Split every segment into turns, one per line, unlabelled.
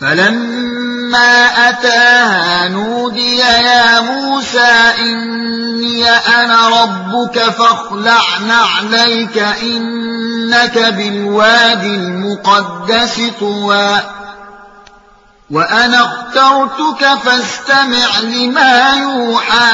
فلما أتاها نودي يا موسى إني أنا ربك فاخلع نعليك إنك بالوادي المقدس طوى وأنا اخترتك فاستمع لما يوحى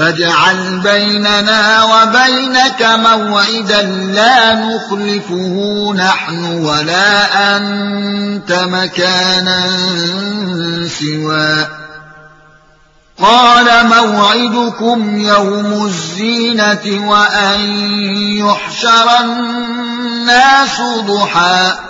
فاجعل بيننا وبينك موعدا لا نخلفه نحن ولا أنت مكانا سوى. قال موعدكم يوم الزينة وأن يحشر الناس ضحى.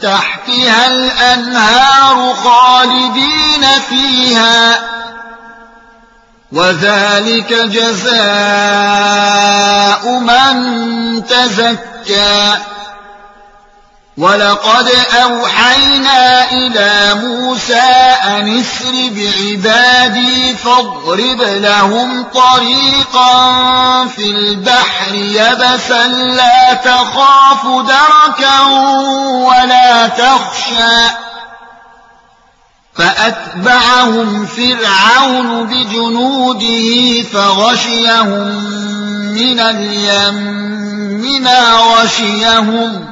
تحتها الأنهار خالدين فيها وذلك جزاء من تزكى ولقد أوحينا إلى موسى أن اسر بعبادي فاضرب لهم طريقا في البحر يبسا لا تخاف دركا ولا تخشى فأتبعهم فرعون بجنوده فغشيهم من اليم ما غشيهم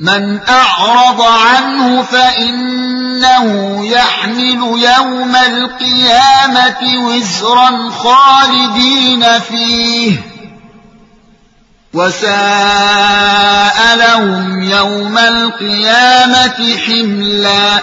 من أعرض عنه فإنه يحمل يوم القيامة وزرا خالدين فيه. وساء لهم يوم القيامة حملا.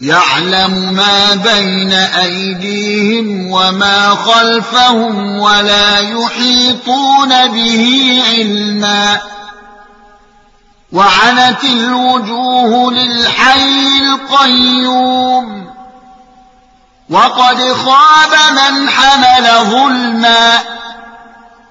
يعلم ما بين أيديهم وما خلفهم ولا يحيطون به علما. وعنت الوجوه للحي القيوم. وقد خاب من حمل ظلما.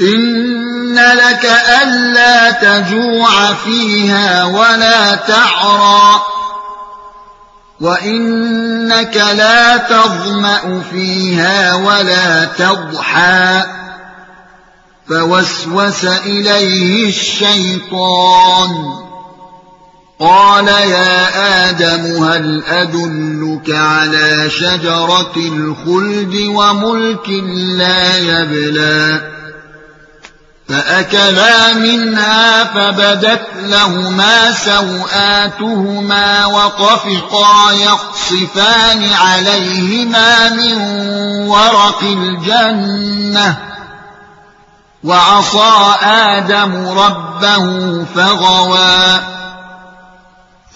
إن لك ألا تجوع فيها ولا تعرى وإنك لا تظمأ فيها ولا تضحى فوسوس إليه الشيطان قال يا آدم هل أدلك على شجرة الخلد وملك لا يبلى فأكلا منها فبدت لهما سوآتهما وطفقا يقصفان عليهما من ورق الجنة وعصى آدم ربه فغوى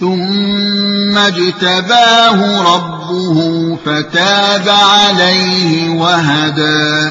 ثم اجتباه ربه فتاب عليه وهدى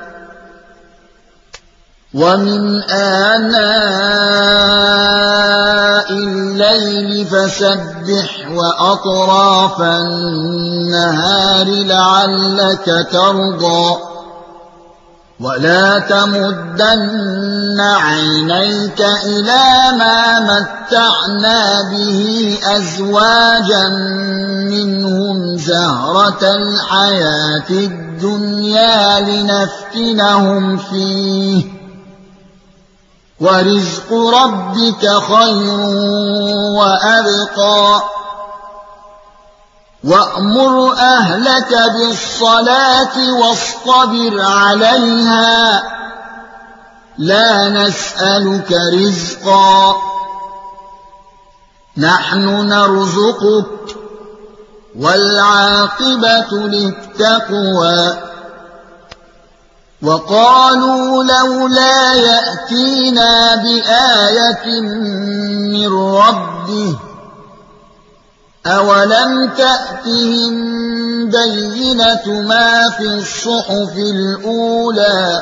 ومن آناء الليل فسبح وأطراف النهار لعلك ترضى ولا تمدن عينيك إلى ما متعنا به أزواجا منهم زهرة الحياة الدنيا لنفتنهم فيه ورزق ربك خير وأبقى وأمر أهلك بالصلاة واصطبر عليها لا نسألك رزقا نحن نرزقك والعاقبة للتقوى وقالوا لولا يأتينا بآية من ربه أولم تأتهم بينة ما في الصحف الأولى